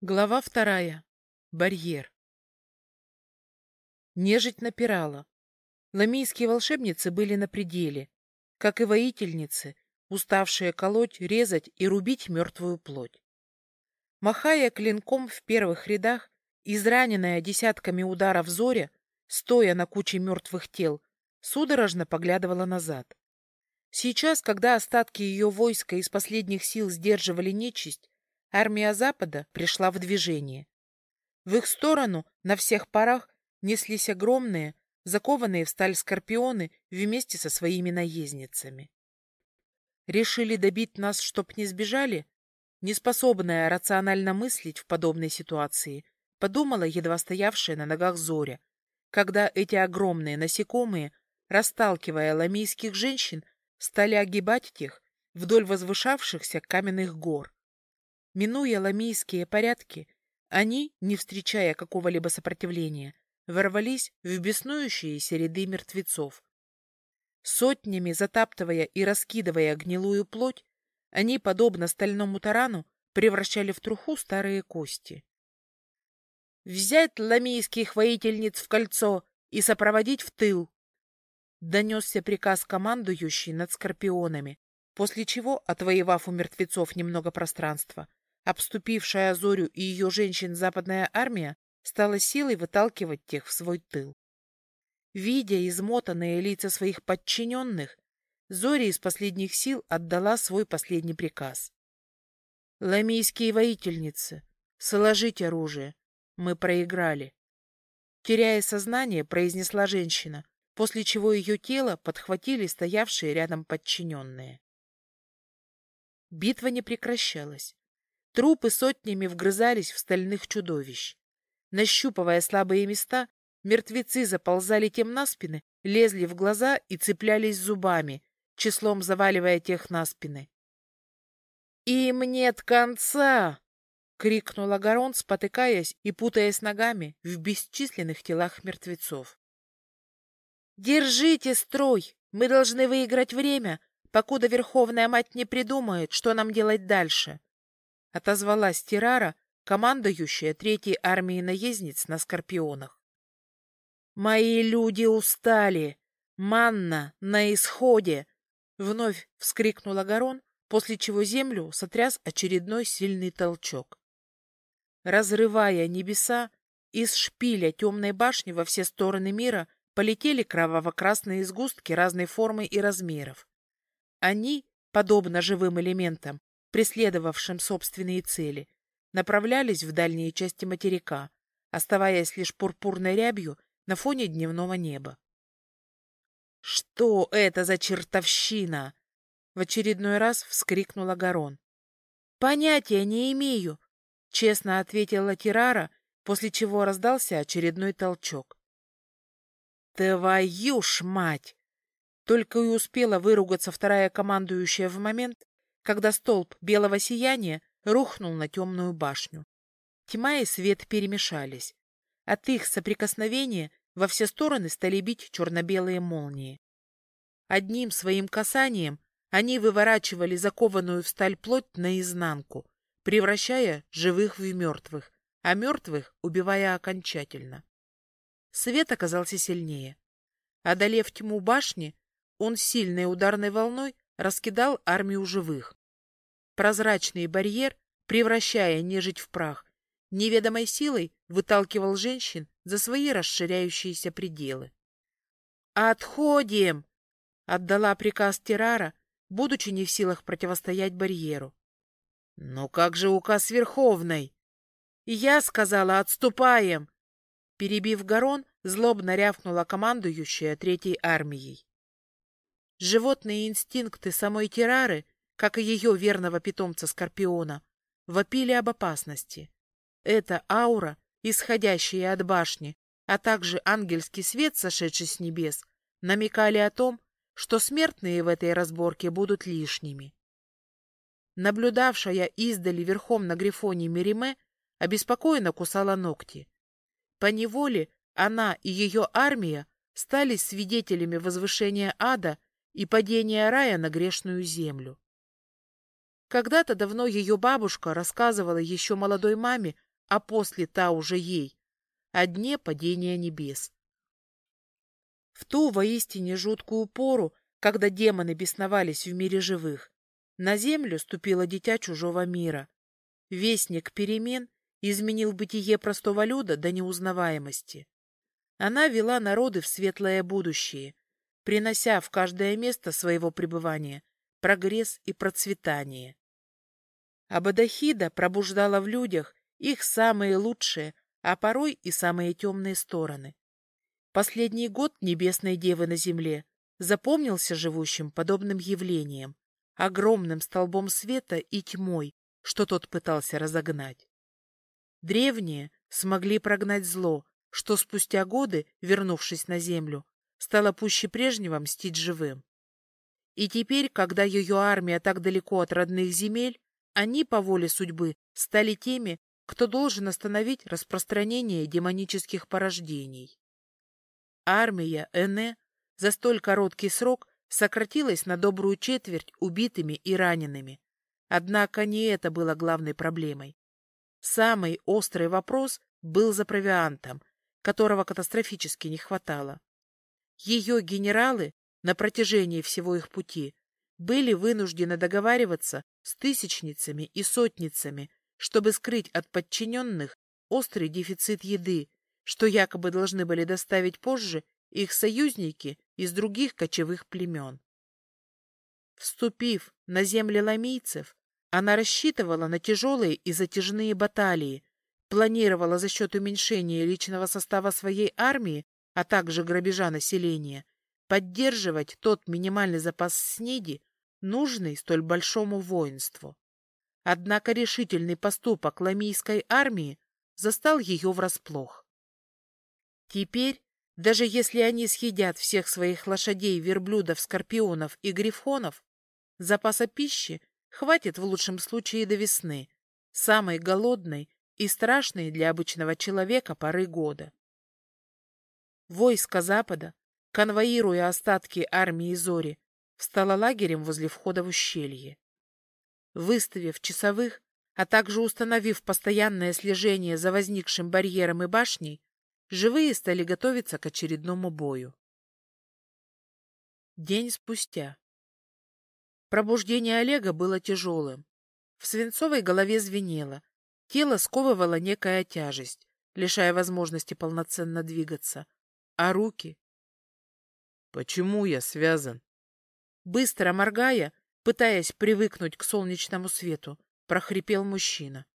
Глава вторая. Барьер. Нежить напирала. Ламийские волшебницы были на пределе, как и воительницы, уставшие колоть, резать и рубить мертвую плоть. Махая клинком в первых рядах, израненная десятками ударов Зоря, стоя на куче мертвых тел, судорожно поглядывала назад. Сейчас, когда остатки ее войска из последних сил сдерживали нечисть, армия Запада пришла в движение. В их сторону на всех парах неслись огромные, закованные в сталь скорпионы вместе со своими наездницами. Решили добить нас, чтоб не сбежали? Неспособная рационально мыслить в подобной ситуации, подумала едва стоявшая на ногах Зоря, когда эти огромные насекомые, расталкивая ламийских женщин, стали огибать тех вдоль возвышавшихся каменных гор. Минуя ламийские порядки, они, не встречая какого-либо сопротивления, ворвались в беснующиеся ряды мертвецов. Сотнями затаптывая и раскидывая гнилую плоть, они, подобно стальному тарану, превращали в труху старые кости. «Взять ламийских воительниц в кольцо и сопроводить в тыл!» Донесся приказ командующий над скорпионами, после чего, отвоевав у мертвецов немного пространства, Обступившая Зорю и ее женщин западная армия стала силой выталкивать тех в свой тыл. Видя измотанные лица своих подчиненных, Зоря из последних сил отдала свой последний приказ. «Ламийские воительницы, сложить оружие. Мы проиграли». Теряя сознание, произнесла женщина, после чего ее тело подхватили стоявшие рядом подчиненные. Битва не прекращалась. Трупы сотнями вгрызались в стальных чудовищ. Нащупывая слабые места, мертвецы заползали тем на спины, лезли в глаза и цеплялись зубами, числом заваливая тех на спины. «Им нет конца!» — крикнул Агарон, спотыкаясь и путаясь ногами в бесчисленных телах мертвецов. «Держите строй! Мы должны выиграть время, покуда Верховная Мать не придумает, что нам делать дальше!» — отозвалась Тирара, командующая Третьей армией наездниц на Скорпионах. «Мои люди устали! Манна на исходе!» — вновь вскрикнул Агарон, после чего землю сотряс очередной сильный толчок. Разрывая небеса, из шпиля темной башни во все стороны мира полетели кроваво-красные сгустки разной формы и размеров. Они, подобно живым элементам, преследовавшим собственные цели, направлялись в дальние части материка, оставаясь лишь пурпурной рябью на фоне дневного неба. «Что это за чертовщина?» — в очередной раз вскрикнул Агарон. «Понятия не имею», — честно ответила Тирара, после чего раздался очередной толчок. «Твою ж мать!» Только и успела выругаться вторая командующая в момент, когда столб белого сияния рухнул на темную башню. Тьма и свет перемешались. От их соприкосновения во все стороны стали бить черно-белые молнии. Одним своим касанием они выворачивали закованную в сталь плоть наизнанку, превращая живых в мертвых, а мертвых убивая окончательно. Свет оказался сильнее. Одолев тьму башни, он сильной ударной волной раскидал армию живых прозрачный барьер, превращая нежить в прах, неведомой силой выталкивал женщин за свои расширяющиеся пределы. «Отходим!» — отдала приказ Террара, будучи не в силах противостоять барьеру. «Но как же указ Верховной?» «Я сказала, отступаем!» Перебив Гарон, злобно рявкнула командующая Третьей армией. Животные инстинкты самой Террары как и ее верного питомца Скорпиона, вопили об опасности. Эта аура, исходящая от башни, а также ангельский свет, сошедший с небес, намекали о том, что смертные в этой разборке будут лишними. Наблюдавшая издали верхом на грифоне Мериме обеспокоенно кусала ногти. По неволе она и ее армия стали свидетелями возвышения ада и падения рая на грешную землю. Когда-то давно ее бабушка рассказывала еще молодой маме а после та уже ей, о дне падения небес. В ту воистине жуткую пору, когда демоны бесновались в мире живых, на землю ступило дитя чужого мира. Вестник перемен изменил бытие простого люда до неузнаваемости. Она вела народы в светлое будущее, принося в каждое место своего пребывания прогресс и процветание. Абадахида пробуждала в людях их самые лучшие, а порой и самые темные стороны. Последний год Небесной Девы на земле запомнился живущим подобным явлением, огромным столбом света и тьмой, что тот пытался разогнать. Древние смогли прогнать зло, что спустя годы, вернувшись на землю, стало пуще прежнего мстить живым. И теперь, когда ее армия так далеко от родных земель, они по воле судьбы стали теми, кто должен остановить распространение демонических порождений. Армия Эне за столь короткий срок сократилась на добрую четверть убитыми и ранеными. Однако не это было главной проблемой. Самый острый вопрос был за провиантом, которого катастрофически не хватало. Ее генералы на протяжении всего их пути были вынуждены договариваться с тысячницами и сотницами, чтобы скрыть от подчиненных острый дефицит еды, что якобы должны были доставить позже их союзники из других кочевых племен. Вступив на земли ламийцев, она рассчитывала на тяжелые и затяжные баталии, планировала за счет уменьшения личного состава своей армии, а также грабежа населения, поддерживать тот минимальный запас снеди, нужный столь большому воинству. Однако решительный поступок ламийской армии застал ее врасплох. Теперь, даже если они съедят всех своих лошадей, верблюдов, скорпионов и грифонов, запаса пищи хватит в лучшем случае до весны, самой голодной и страшной для обычного человека поры года. Войско Запада, конвоируя остатки армии Зори, встало лагерем возле входа в ущелье. Выставив часовых, а также установив постоянное слежение за возникшим барьером и башней, живые стали готовиться к очередному бою. День спустя. Пробуждение Олега было тяжелым. В свинцовой голове звенело, тело сковывало некая тяжесть, лишая возможности полноценно двигаться. А руки? Почему я связан? Быстро моргая, пытаясь привыкнуть к солнечному свету, прохрипел мужчина.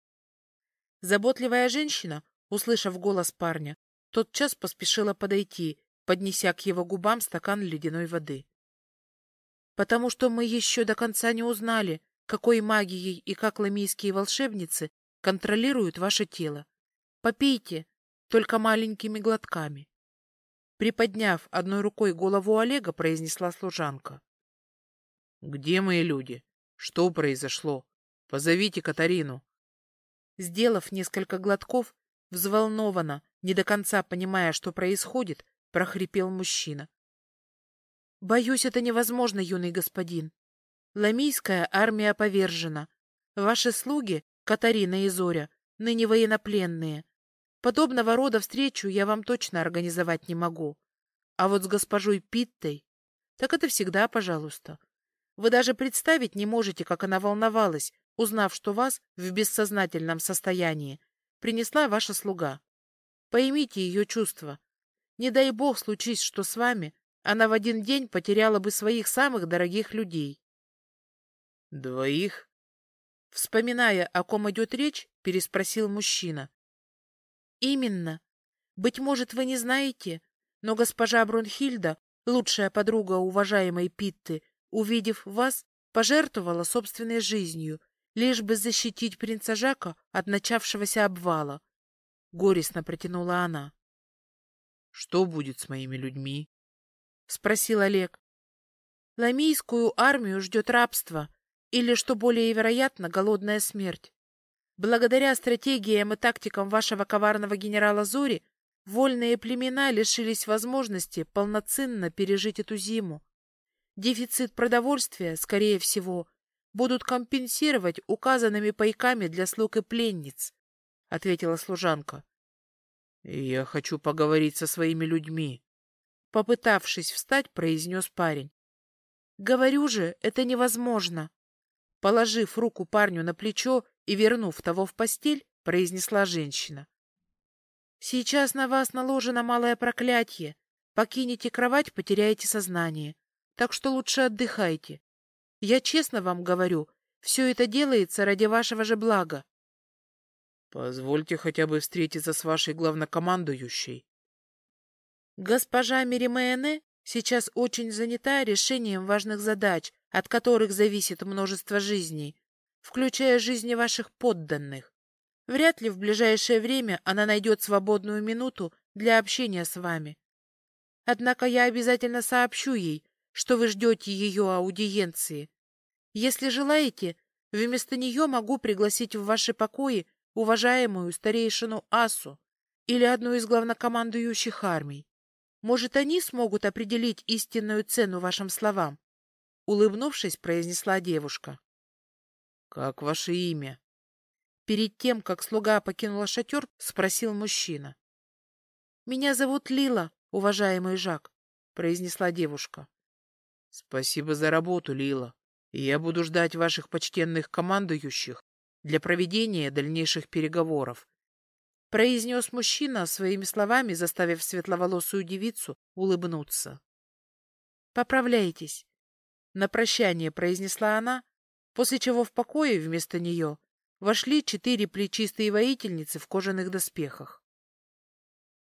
Заботливая женщина, услышав голос парня, тотчас поспешила подойти, поднеся к его губам стакан ледяной воды потому что мы еще до конца не узнали, какой магией и как ламийские волшебницы контролируют ваше тело. Попейте, только маленькими глотками. Приподняв одной рукой голову Олега, произнесла служанка. — Где мои люди? Что произошло? Позовите Катарину. Сделав несколько глотков, взволнованно, не до конца понимая, что происходит, прохрипел мужчина. Боюсь, это невозможно, юный господин. Ламийская армия повержена. Ваши слуги, Катарина и Зоря, ныне военнопленные. Подобного рода встречу я вам точно организовать не могу. А вот с госпожой Питтой... Так это всегда пожалуйста. Вы даже представить не можете, как она волновалась, узнав, что вас в бессознательном состоянии принесла ваша слуга. Поймите ее чувства. Не дай бог случись, что с вами она в один день потеряла бы своих самых дорогих людей. «Двоих?» Вспоминая, о ком идет речь, переспросил мужчина. «Именно. Быть может, вы не знаете, но госпожа Брунхильда, лучшая подруга уважаемой Питты, увидев вас, пожертвовала собственной жизнью, лишь бы защитить принца Жака от начавшегося обвала. Горестно протянула она. — Что будет с моими людьми? — спросил Олег. Ламийскую армию ждет рабство, или, что более вероятно, голодная смерть. Благодаря стратегиям и тактикам вашего коварного генерала Зури, вольные племена лишились возможности полноценно пережить эту зиму. Дефицит продовольствия, скорее всего, будут компенсировать указанными пайками для слуг и пленниц. ответила служанка. Я хочу поговорить со своими людьми. Попытавшись встать, произнес парень. Говорю же, это невозможно. Положив руку парню на плечо и вернув того в постель, произнесла женщина. Сейчас на вас наложено малое проклятие. Покинете кровать, потеряете сознание. Так что лучше отдыхайте. Я честно вам говорю, все это делается ради вашего же блага. Позвольте хотя бы встретиться с вашей главнокомандующей. Госпожа Миримене сейчас очень занята решением важных задач, от которых зависит множество жизней, включая жизни ваших подданных. Вряд ли в ближайшее время она найдет свободную минуту для общения с вами. Однако я обязательно сообщу ей, что вы ждете ее аудиенции. Если желаете, вместо нее могу пригласить в ваши покои уважаемую старейшину Асу или одну из главнокомандующих армий. Может, они смогут определить истинную цену вашим словам? Улыбнувшись, произнесла девушка. — Как ваше имя? Перед тем, как слуга покинула шатер, спросил мужчина. — Меня зовут Лила, уважаемый Жак, — произнесла девушка. — Спасибо за работу, Лила. Я буду ждать ваших почтенных командующих для проведения дальнейших переговоров. Произнес мужчина своими словами, заставив светловолосую девицу улыбнуться. «Поправляйтесь», — на прощание произнесла она, после чего в покое вместо нее вошли четыре плечистые воительницы в кожаных доспехах.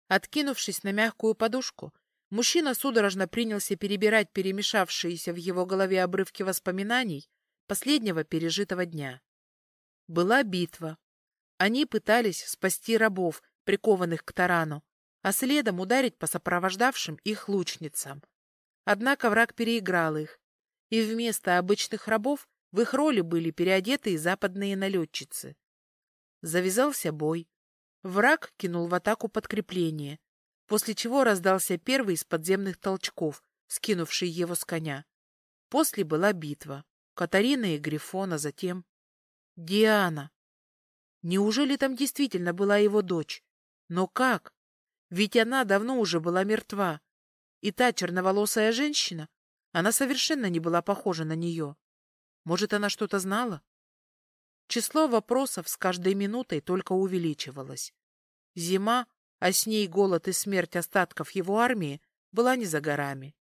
Откинувшись на мягкую подушку, Мужчина судорожно принялся перебирать перемешавшиеся в его голове обрывки воспоминаний последнего пережитого дня. Была битва. Они пытались спасти рабов, прикованных к тарану, а следом ударить по сопровождавшим их лучницам. Однако враг переиграл их, и вместо обычных рабов в их роли были переодетые западные налетчицы. Завязался бой. Враг кинул в атаку подкрепление, после чего раздался первый из подземных толчков, скинувший его с коня. После была битва. Катарина и Грифона, затем... Диана. Неужели там действительно была его дочь? Но как? Ведь она давно уже была мертва. И та черноволосая женщина, она совершенно не была похожа на нее. Может, она что-то знала? Число вопросов с каждой минутой только увеличивалось. Зима а с ней голод и смерть остатков его армии, была не за горами.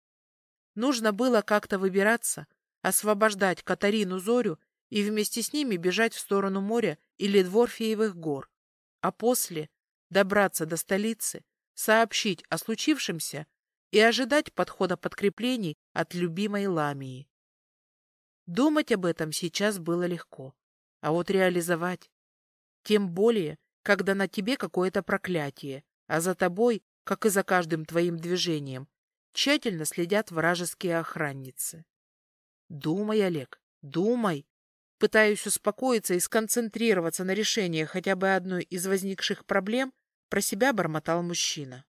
Нужно было как-то выбираться, освобождать Катарину Зорю и вместе с ними бежать в сторону моря или Дворфеевых гор, а после добраться до столицы, сообщить о случившемся и ожидать подхода подкреплений от любимой Ламии. Думать об этом сейчас было легко, а вот реализовать, тем более, когда на тебе какое-то проклятие, а за тобой, как и за каждым твоим движением, тщательно следят вражеские охранницы. Думай, Олег, думай. Пытаюсь успокоиться и сконцентрироваться на решении хотя бы одной из возникших проблем, про себя бормотал мужчина.